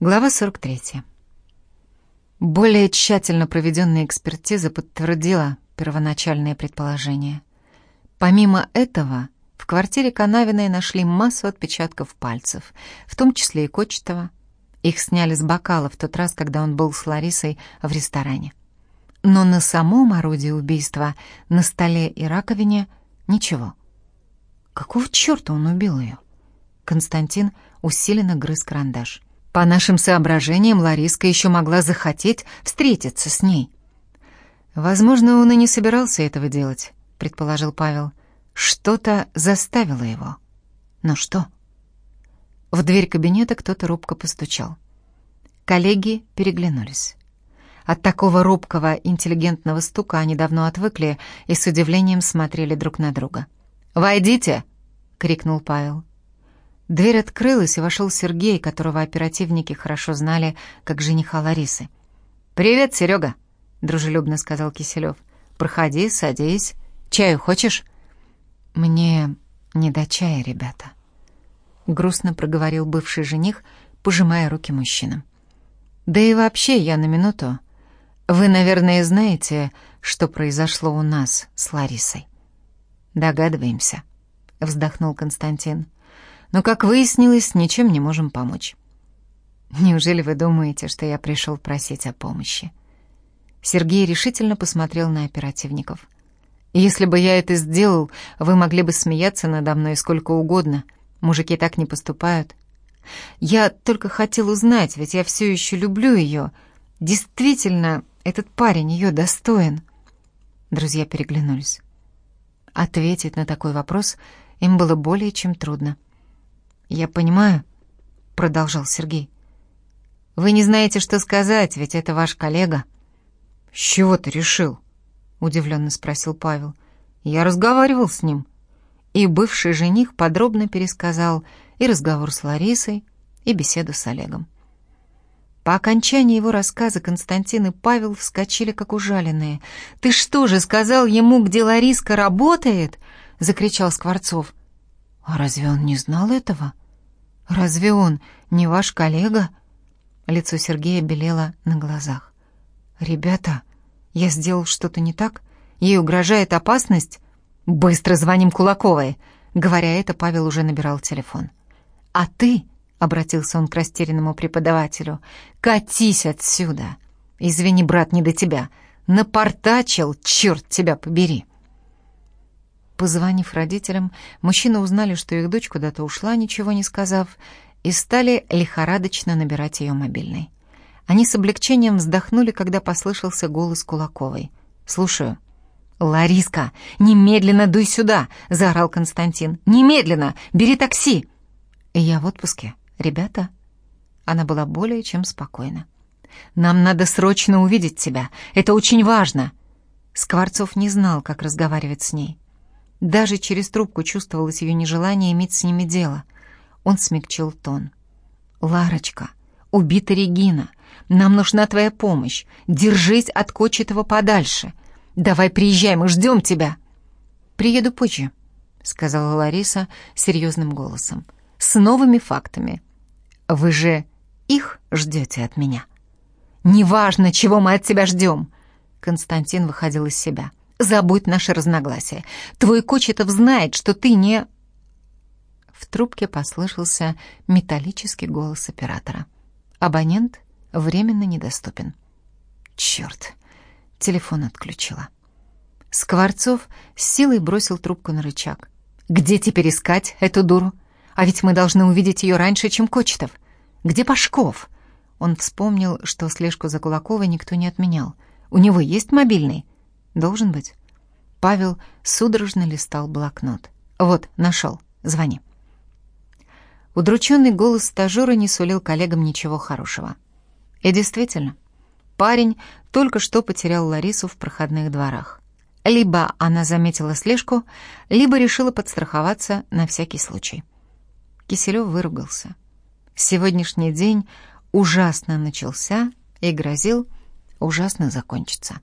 Глава 43. Более тщательно проведенная экспертиза подтвердила первоначальные предположения. Помимо этого, в квартире Канавиной нашли массу отпечатков пальцев, в том числе и Кочетова. Их сняли с бокала в тот раз, когда он был с Ларисой в ресторане. Но на самом орудии убийства, на столе и раковине, ничего. Какого черта он убил ее? Константин усиленно грыз карандаш. По нашим соображениям, Лариска еще могла захотеть встретиться с ней. «Возможно, он и не собирался этого делать», — предположил Павел. «Что-то заставило его. Но что?» В дверь кабинета кто-то робко постучал. Коллеги переглянулись. От такого робкого, интеллигентного стука они давно отвыкли и с удивлением смотрели друг на друга. «Войдите!» — крикнул Павел. Дверь открылась, и вошел Сергей, которого оперативники хорошо знали, как жениха Ларисы. «Привет, Серега!» — дружелюбно сказал Киселев. «Проходи, садись. Чаю хочешь?» «Мне не до чая, ребята», — грустно проговорил бывший жених, пожимая руки мужчинам. «Да и вообще я на минуту. Вы, наверное, знаете, что произошло у нас с Ларисой». «Догадываемся», — вздохнул Константин но, как выяснилось, ничем не можем помочь. Неужели вы думаете, что я пришел просить о помощи? Сергей решительно посмотрел на оперативников. Если бы я это сделал, вы могли бы смеяться надо мной сколько угодно. Мужики так не поступают. Я только хотел узнать, ведь я все еще люблю ее. Действительно, этот парень ее достоин. Друзья переглянулись. Ответить на такой вопрос им было более чем трудно. «Я понимаю», — продолжал Сергей. «Вы не знаете, что сказать, ведь это ваш коллега». «С чего ты решил?» — удивленно спросил Павел. «Я разговаривал с ним». И бывший жених подробно пересказал и разговор с Ларисой, и беседу с Олегом. По окончании его рассказа Константин и Павел вскочили, как ужаленные. «Ты что же, сказал ему, где Лариска работает?» — закричал Скворцов. «А разве он не знал этого? Разве он не ваш коллега?» Лицо Сергея белело на глазах. «Ребята, я сделал что-то не так? Ей угрожает опасность? Быстро звоним Кулаковой!» Говоря это, Павел уже набирал телефон. «А ты...» — обратился он к растерянному преподавателю. «Катись отсюда! Извини, брат, не до тебя. Напортачил, черт тебя побери!» Позвонив родителям, мужчины узнали, что их дочь куда-то ушла, ничего не сказав, и стали лихорадочно набирать ее мобильный. Они с облегчением вздохнули, когда послышался голос Кулаковой. «Слушаю». «Лариска, немедленно дуй сюда!» — заорал Константин. «Немедленно! Бери такси!» «Я в отпуске. Ребята?» Она была более чем спокойна. «Нам надо срочно увидеть тебя. Это очень важно!» Скворцов не знал, как разговаривать с ней. Даже через трубку чувствовалось ее нежелание иметь с ними дело. Он смягчил тон. «Ларочка, убита Регина. Нам нужна твоя помощь. Держись от Кочетова подальше. Давай приезжай, мы ждем тебя». «Приеду позже», — сказала Лариса серьезным голосом. «С новыми фактами. Вы же их ждете от меня». «Неважно, чего мы от тебя ждем», — Константин выходил из себя. Забудь наши разногласия. Твой Кочетов знает, что ты не...» В трубке послышался металлический голос оператора. Абонент временно недоступен. «Черт!» Телефон отключила. Скворцов с силой бросил трубку на рычаг. «Где теперь искать эту дуру? А ведь мы должны увидеть ее раньше, чем Кочетов. Где Пашков?» Он вспомнил, что слежку за Кулаковой никто не отменял. «У него есть мобильный?» Должен быть. Павел судорожно листал блокнот. Вот, нашел. Звони. Удрученный голос стажера не сулил коллегам ничего хорошего. И действительно, парень только что потерял Ларису в проходных дворах. Либо она заметила слежку, либо решила подстраховаться на всякий случай. Киселев выругался. Сегодняшний день ужасно начался и грозил ужасно закончиться.